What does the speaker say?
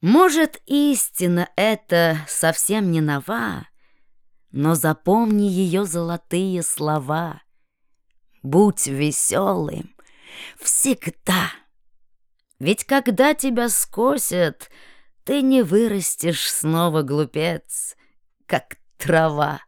Может, истина эта совсем не нова, Но запомни ее золотые слова. Будь веселым всегда. Ведь когда тебя скосят, Ты не вырастешь снова, глупец, Как трава.